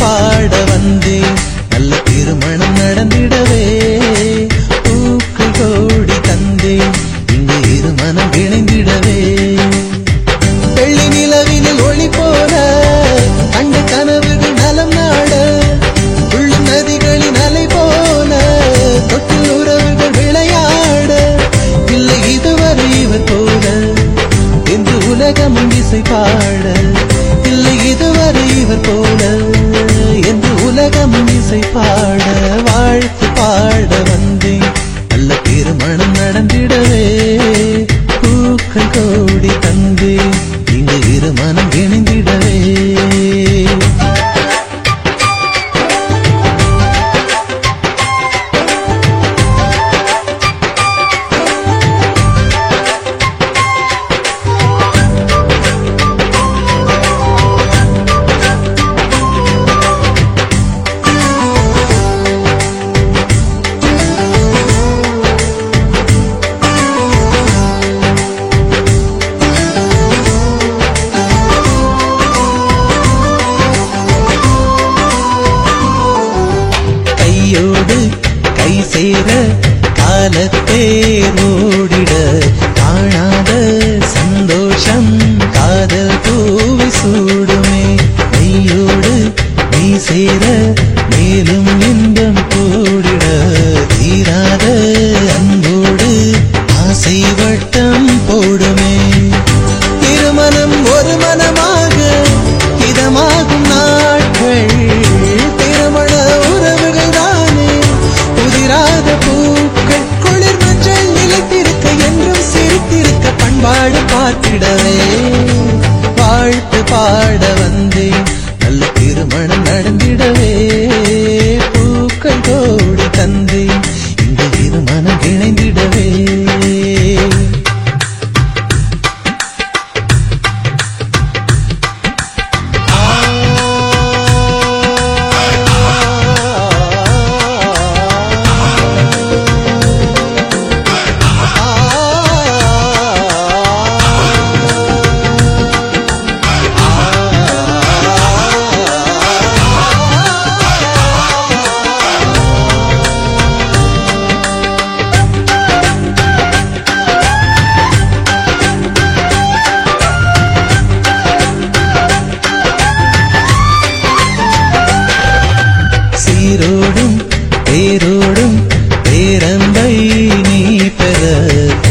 பாட வந்தேன். நல்ல திருமணம் நடந்திட தேரோடிட காணாத சந்தோஷம் காதல் தூவி சூடுமே. நீயோடு நீ சேர மேலும் இன்பம் கூடிட தீராத பார்த்திடவே. வாழ்த்து பாட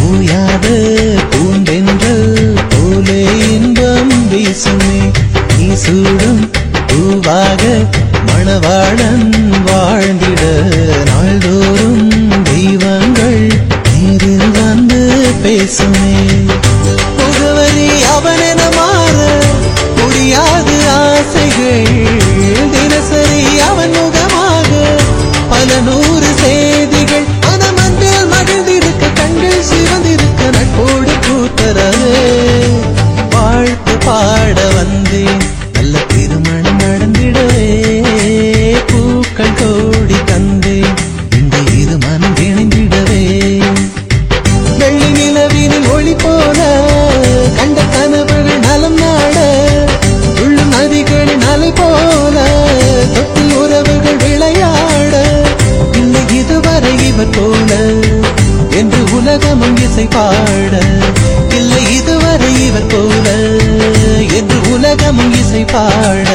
ஓயாத பூந்தென்றல் போலே இன்பம் வீசுமே. நீ சூடும் பூவாக மணவாளன் வா. பாட இல்லை இதுவரை இவர் போல என்று உலகமும் இசை பாட.